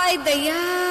ay, Dayan!